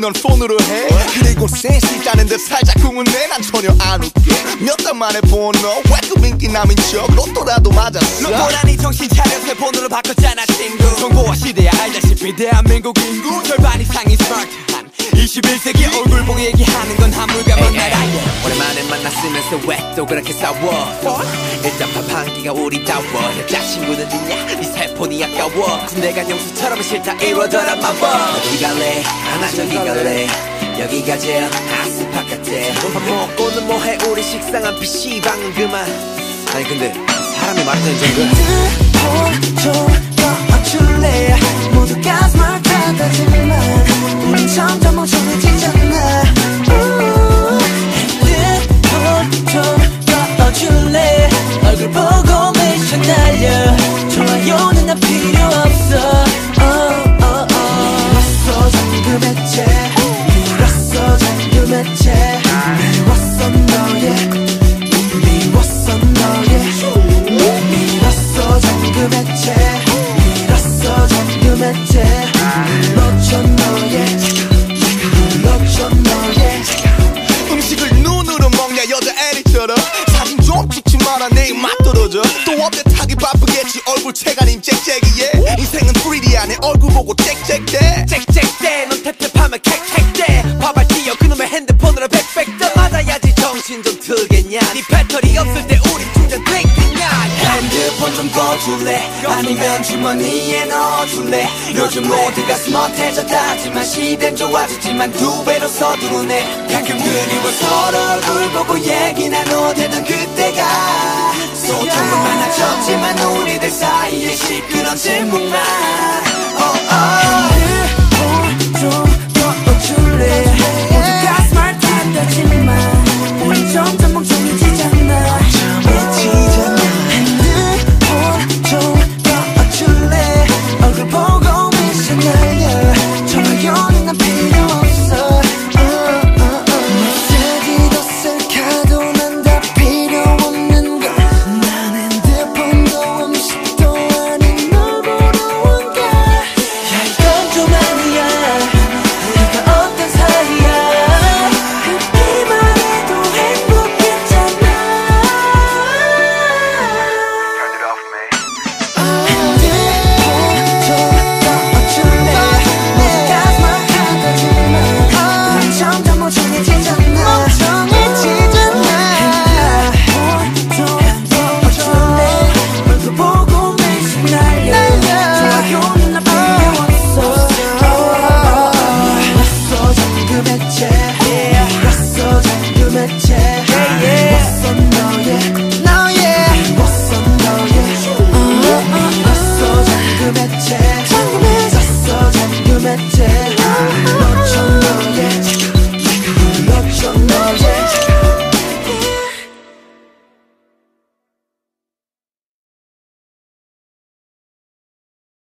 넌 폰으로 해. 그리고 센스 있다는 듯 살짝 궁은내 난 전혀 안 웃게. 몇 달 만에 본너 왜그 인기 남인 척. 로또라도 맞았어. 로또라니 정신 차려서 폰으로 바꿨잖아 친구. 정보화 시대야 알다시피 대한민국 인구. 절반 이상이 스마트한 21세기 얼굴 보고 얘기하는 건 한물가만 나라. 오랜만에 만났으면서 왜 또 그렇게 싸워? 일단 밥 한 끼가 우리 다워. 여자친구는 있냐? 네 세폰이 아까워. 군대 간 영수처럼 싫다 이러더라 마법 어디 갈래? 하나 저기 갈래? 여기가 제일 핫스팟 같아. 밥 먹고는 뭐해? 우리 식상한 PC방은 그만 아니 근데 사람이 많다는 정도 어줄래 모두가 스 맛 떨어져 또 업데이트하기 바쁘겠지. 얼굴 체가님 짹짹이에. 인생은 3D 안에 얼굴 보고 짹짹대. 짹짹대. 넌 탭탭하면 캑캑대. 밥알 띄어. 그놈의 핸드폰으로 백백대. 맞아야지 정신 좀 들겠냐. 네 배터리 없을 때 우리 충전 되겠냐. 핸드폰 좀 꺼줄래? 아니면 주머니에 넣어줄래? 요즘 모두가 스마트해졌다지만 시대는 좋아졌지만 두 배로 서두르네. 가끔 그리워 서로 얼굴 보고 얘기 나눠대던 우리들 사이에 시끄러운 질문만 met